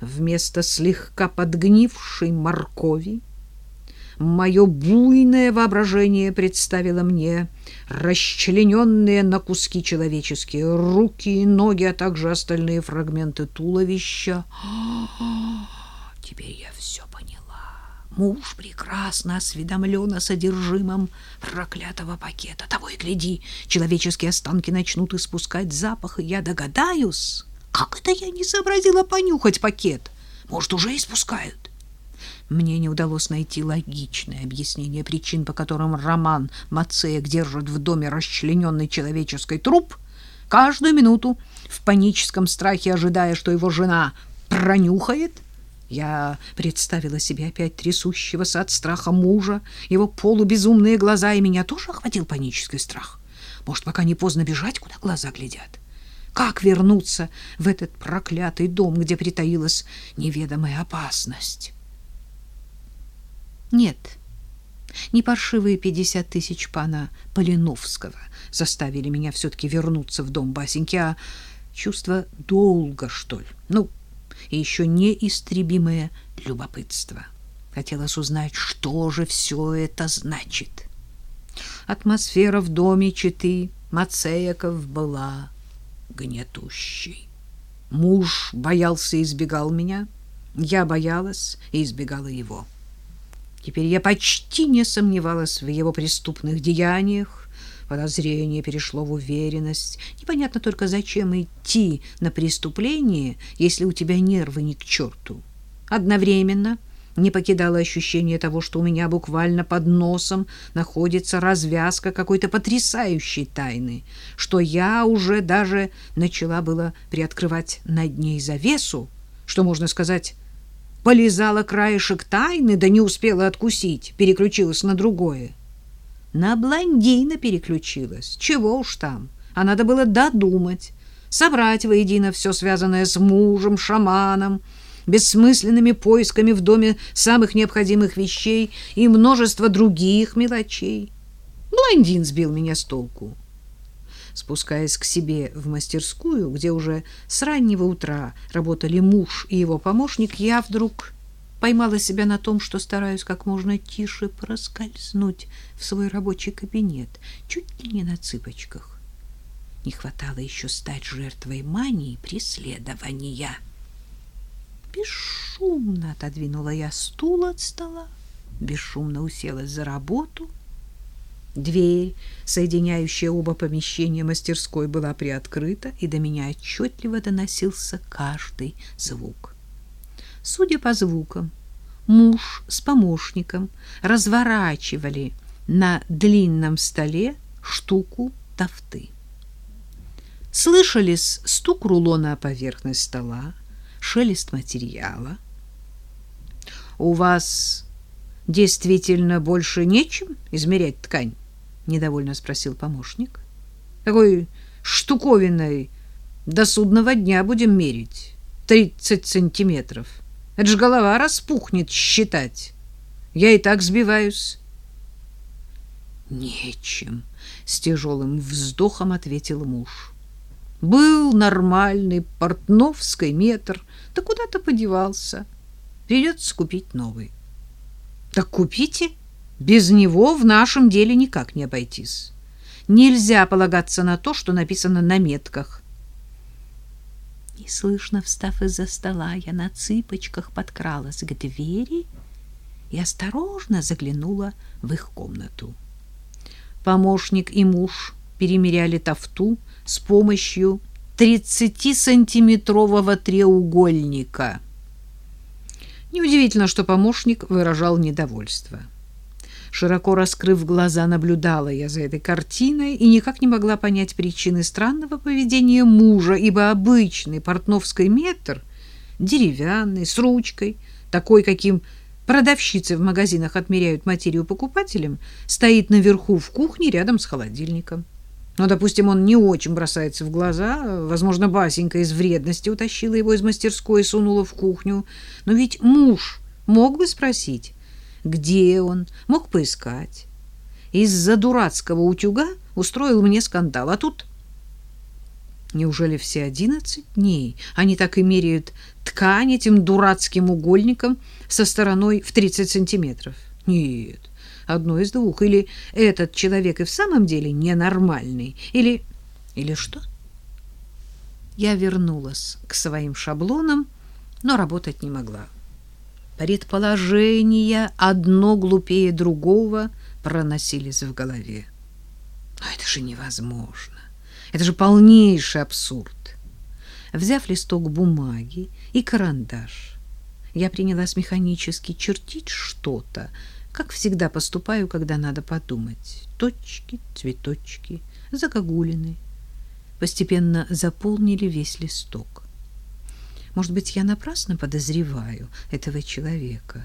вместо слегка подгнившей моркови мое буйное воображение представило мне расчлененные на куски человеческие руки и ноги, а также остальные фрагменты туловища. Теперь я все поняла. Муж прекрасно осведомлен о содержимом проклятого пакета. Того и гляди, человеческие останки начнут испускать запах, и я догадаюсь, как это я не сообразила понюхать пакет. Может, уже испускают. Мне не удалось найти логичное объяснение причин, по которым Роман Мацеек держит в доме расчлененный человеческий труп, каждую минуту в паническом страхе ожидая, что его жена пронюхает. Я представила себе опять трясущегося от страха мужа, его полубезумные глаза, и меня тоже охватил панический страх. Может, пока не поздно бежать, куда глаза глядят? Как вернуться в этот проклятый дом, где притаилась неведомая опасность? Нет, не паршивые пятьдесят тысяч пана Полиновского заставили меня все-таки вернуться в дом Басеньки, а чувство долга, что ли. Ну, и еще неистребимое любопытство. Хотелось узнать, что же все это значит. Атмосфера в доме Читы Мацеяков была гнетущей. Муж боялся и избегал меня, я боялась и избегала его. Теперь я почти не сомневалась в его преступных деяниях. Подозрение перешло в уверенность. Непонятно только, зачем идти на преступление, если у тебя нервы ни к черту. Одновременно не покидало ощущение того, что у меня буквально под носом находится развязка какой-то потрясающей тайны, что я уже даже начала было приоткрывать над ней завесу, что, можно сказать, полизала краешек тайны, да не успела откусить, переключилась на другое. На блондина переключилась. Чего уж там. А надо было додумать, собрать воедино все связанное с мужем, шаманом, бессмысленными поисками в доме самых необходимых вещей и множество других мелочей. Блондин сбил меня с толку. Спускаясь к себе в мастерскую, где уже с раннего утра работали муж и его помощник, я вдруг поймала себя на том, что стараюсь как можно тише проскользнуть в свой рабочий кабинет, чуть ли не на цыпочках. Не хватало еще стать жертвой мании преследования. Бесшумно отодвинула я стул от стола, бесшумно уселась за работу — Дверь, соединяющая оба помещения мастерской, была приоткрыта, и до меня отчетливо доносился каждый звук. Судя по звукам, муж с помощником разворачивали на длинном столе штуку тафты. Слышались стук рулона о поверхность стола, шелест материала. «У вас действительно больше нечем измерять ткань?» недовольно спросил помощник. Какой штуковиной до судного дня будем мерить? Тридцать сантиметров. Это ж голова распухнет считать. Я и так сбиваюсь. Нечем, с тяжелым вздохом ответил муж. Был нормальный портновский метр, да куда-то подевался. Придется купить новый. Так купите, без него в нашем деле никак не обойтись. Нельзя полагаться на то, что написано на метках. Неслышно встав из-за стола, я на цыпочках подкралась к двери и осторожно заглянула в их комнату. Помощник и муж перемеряли тафту с помощью 30-сантиметрового треугольника. Неудивительно, что помощник выражал недовольство. — Широко раскрыв глаза, наблюдала я за этой картиной и никак не могла понять причины странного поведения мужа, ибо обычный портновский метр, деревянный, с ручкой, такой, каким продавщицы в магазинах отмеряют материю покупателям, стоит наверху в кухне рядом с холодильником. Но, допустим, он не очень бросается в глаза. Возможно, Басенька из вредности утащила его из мастерской и сунула в кухню. Но ведь муж мог бы спросить, где он, мог поискать. Из-за дурацкого утюга устроил мне скандал, а тут Неужели все одиннадцать дней они так и меряют ткань этим дурацким угольником со стороной в 30 сантиметров? Нет, одно из двух. Или этот человек и в самом деле ненормальный, или... Или что? Я вернулась к своим шаблонам, но работать не могла. Предположения одно глупее другого проносились в голове. Но это же невозможно. Это же полнейший абсурд. Взяв листок бумаги и карандаш, я принялась механически чертить что-то, как всегда поступаю, когда надо подумать. Точки, цветочки, загогулины. Постепенно заполнили весь листок. Может быть, я напрасно подозреваю этого человека.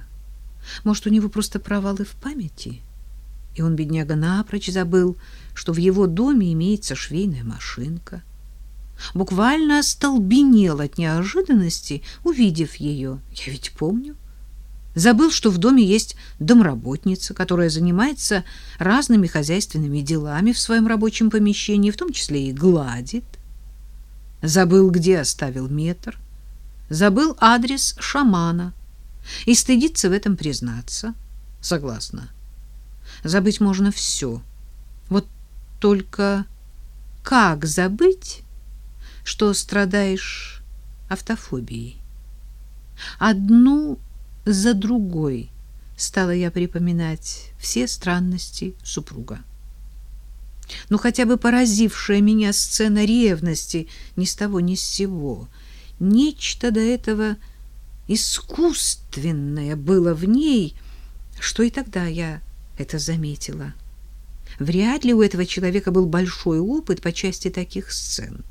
Может, у него просто провалы в памяти, и он, бедняга, напрочь забыл, что в его доме имеется швейная машинка. Буквально остолбенел от неожиданности, увидев ее. Я ведь помню. Забыл, что в доме есть домработница, которая занимается разными хозяйственными делами в своем рабочем помещении, в том числе и гладит. Забыл, где оставил метр — забыл адрес шамана и стыдится в этом признаться. Согласна. Забыть можно все. Вот только как забыть, что страдаешь автофобией? Одну за другой стала я припоминать все странности супруга. Ну, хотя бы поразившая меня сцена ревности ни с того ни с сего — Нечто до этого искусственное было в ней, что и тогда я это заметила. Вряд ли у этого человека был большой опыт по части таких сцен.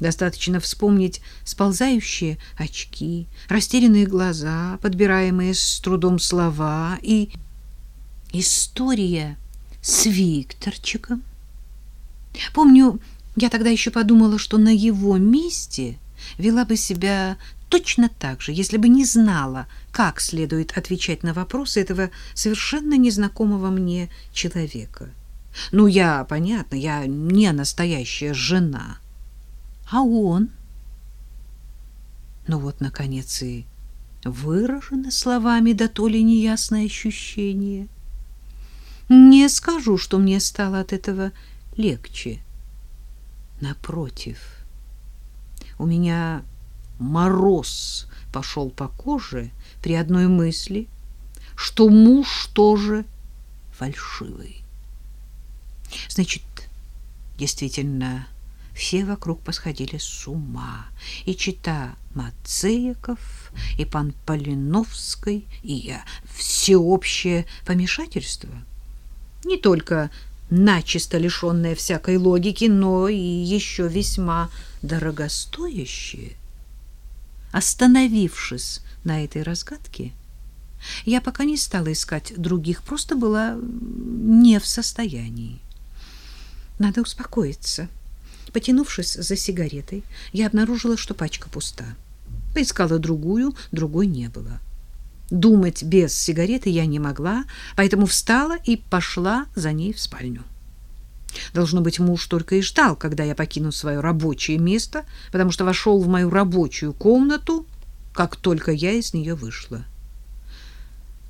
Достаточно вспомнить сползающие очки, растерянные глаза, подбираемые с трудом слова и история с Викторчиком. Помню, я тогда еще подумала, что на его месте вела бы себя точно так же, если бы не знала, как следует отвечать на вопросы этого совершенно незнакомого мне человека. Ну, я, понятно, я не настоящая жена. А он? Ну вот, наконец, и выражено словами да то ли неясное ощущение. Не скажу, что мне стало от этого легче. Напротив, — у меня мороз пошел по коже при одной мысли, что муж тоже фальшивый. Значит, действительно, все вокруг посходили с ума. И чита Мацеяков, и пан Полиновской, и я. Всеобщее помешательство. Не только начисто лишенное всякой логики, но и еще весьма дорогостоящее. Остановившись на этой разгадке, я пока не стала искать других, просто была не в состоянии. Надо успокоиться. Потянувшись за сигаретой, я обнаружила, что пачка пуста. Поискала другую, другой не было. Думать без сигареты я не могла, поэтому встала и пошла за ней в спальню. Должно быть, муж только и ждал, когда я покину свое рабочее место, потому что вошел в мою рабочую комнату, как только я из нее вышла.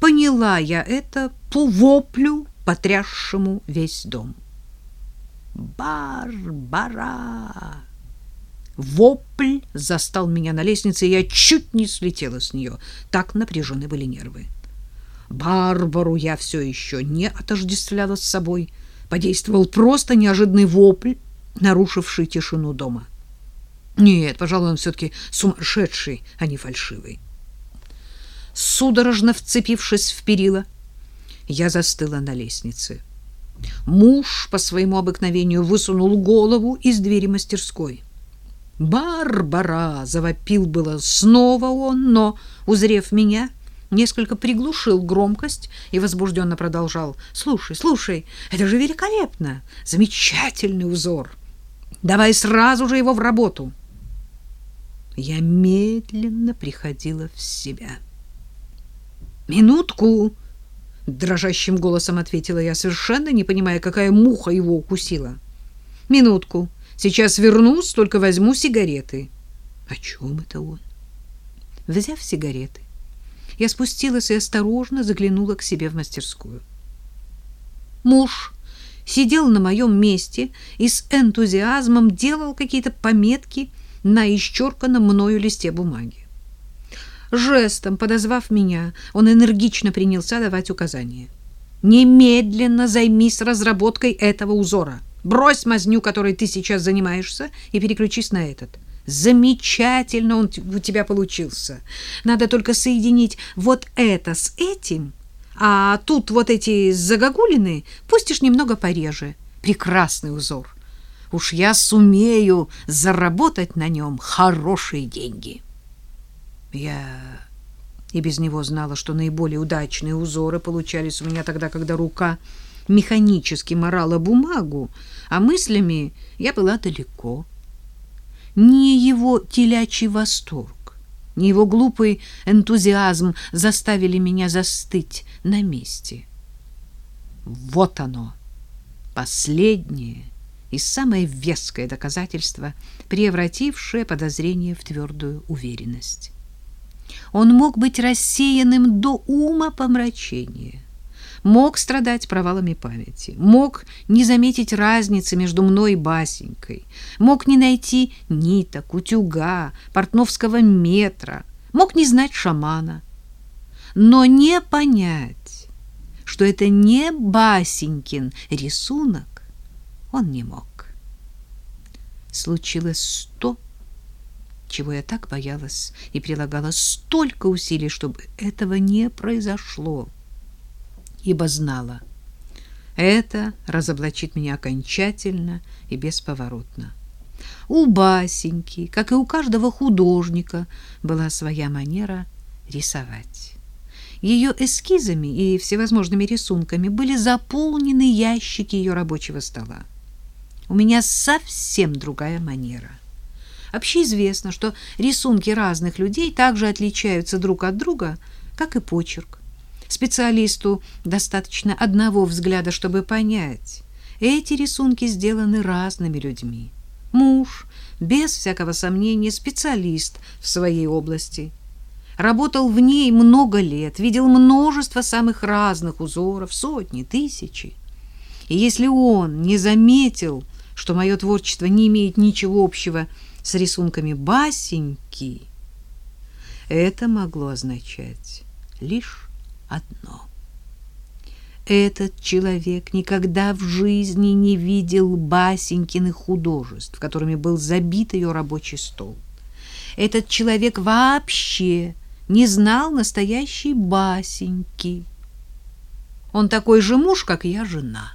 Поняла я это по воплю, потрясшему весь дом. «Барбара!» Вопль застал меня на лестнице, и я чуть не слетела с нее. Так напряжены были нервы. Барбару я все еще не отождествляла с собой. Подействовал просто неожиданный вопль, нарушивший тишину дома. Нет, пожалуй, он все-таки сумасшедший, а не фальшивый. Судорожно вцепившись в перила, я застыла на лестнице. Муж по своему обыкновению высунул голову из двери мастерской. «Барбара!» — завопил было снова он, но, узрев меня, несколько приглушил громкость и возбужденно продолжал. «Слушай, слушай, это же великолепно! Замечательный узор! Давай сразу же его в работу!» Я медленно приходила в себя. «Минутку!» — дрожащим голосом ответила я, совершенно не понимая, какая муха его укусила. «Минутку!» Сейчас вернусь, только возьму сигареты. О чем это он? Взяв сигареты, я спустилась и осторожно заглянула к себе в мастерскую. Муж сидел на моем месте и с энтузиазмом делал какие-то пометки на исчерканном мною листе бумаги. Жестом подозвав меня, он энергично принялся давать указания. «Немедленно займись разработкой этого узора. Брось мазню, которой ты сейчас занимаешься, и переключись на этот. Замечательно он у тебя получился. Надо только соединить вот это с этим, а тут вот эти загогулины пустишь немного пореже. Прекрасный узор. Уж я сумею заработать на нем хорошие деньги. Я и без него знала, что наиболее удачные узоры получались у меня тогда, когда рука механически морала бумагу, а мыслями я была далеко. Не его телячий восторг, не его глупый энтузиазм заставили меня застыть на месте. Вот оно, последнее и самое веское доказательство, превратившее подозрение в твердую уверенность. Он мог быть рассеянным до ума помрачения, мог страдать провалами памяти, мог не заметить разницы между мной и Басенькой, мог не найти ниток, утюга, портновского метра, мог не знать шамана, но не понять, что это не Басенькин рисунок, он не мог. Случилось то, чего я так боялась и прилагала столько усилий, чтобы этого не произошло, ибо знала, это разоблачит меня окончательно и бесповоротно. У Басеньки, как и у каждого художника, была своя манера рисовать. Ее эскизами и всевозможными рисунками были заполнены ящики ее рабочего стола. У меня совсем другая манера. Общеизвестно, что рисунки разных людей также отличаются друг от друга, как и почерк. Специалисту достаточно одного взгляда, чтобы понять, эти рисунки сделаны разными людьми. Муж, без всякого сомнения, специалист в своей области. Работал в ней много лет, видел множество самых разных узоров, сотни, тысячи. И если он не заметил, что мое творчество не имеет ничего общего с рисунками Басеньки, это могло означать лишь одно. Этот человек никогда в жизни не видел Басенькиных художеств, которыми был забит ее рабочий стол. Этот человек вообще не знал настоящей Басеньки. Он такой же муж, как я жена.